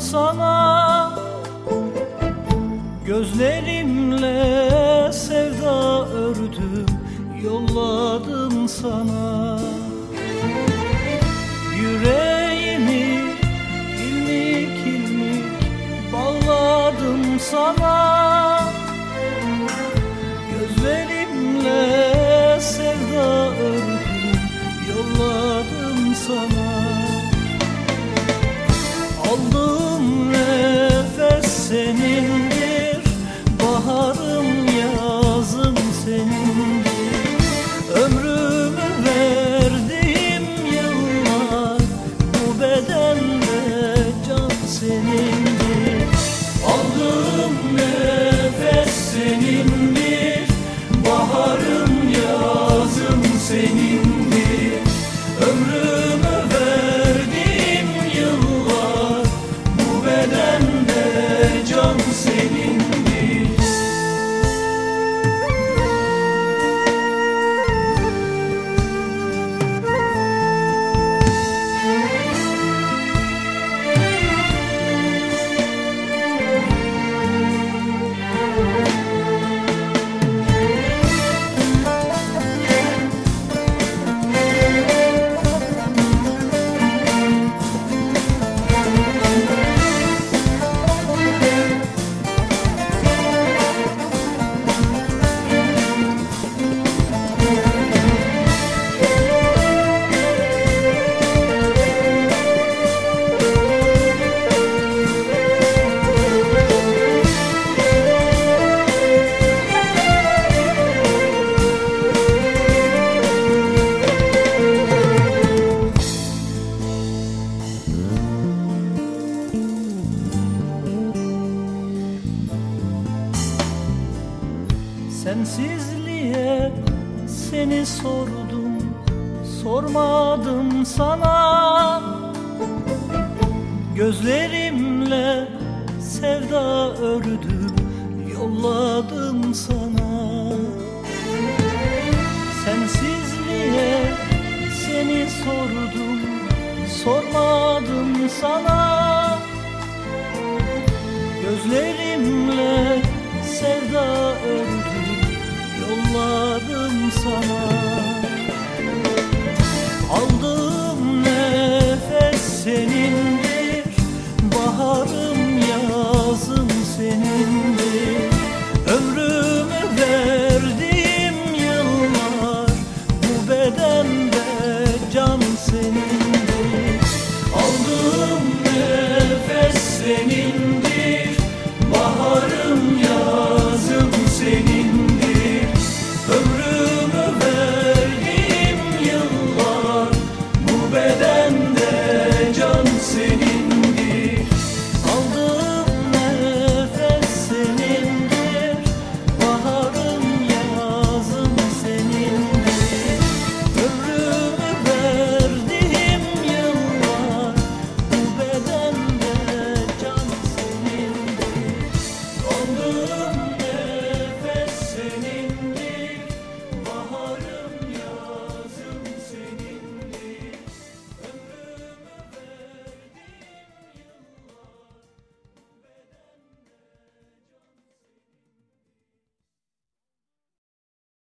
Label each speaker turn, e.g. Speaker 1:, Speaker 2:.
Speaker 1: sana. Gözlerimle sevda ördüm Yolladım sana. Yüreğimi ilmik ilmik Bağladım sana. Gözlerimle sevda ördüm Yolladım sana Aldığım nefes senindir Baharım yazım senindir. Ömrümü verdiğim yıllar Bu bedende can senindir. Aldığım nefes senindir Baharım yazım senindir Sensizliğe seni sordum Sormadım sana. Gözlerimle sevda ördüm Yolladım sana. Sensizliğe seni sordum Sormadım sana. Gözlerimle sevda ördüm yolladım sana. Aldığım nefes senindir Baharım yazım senindir. Ömrümü verdiğim yıllar Bu bedende can senin. Aldığım nefes seni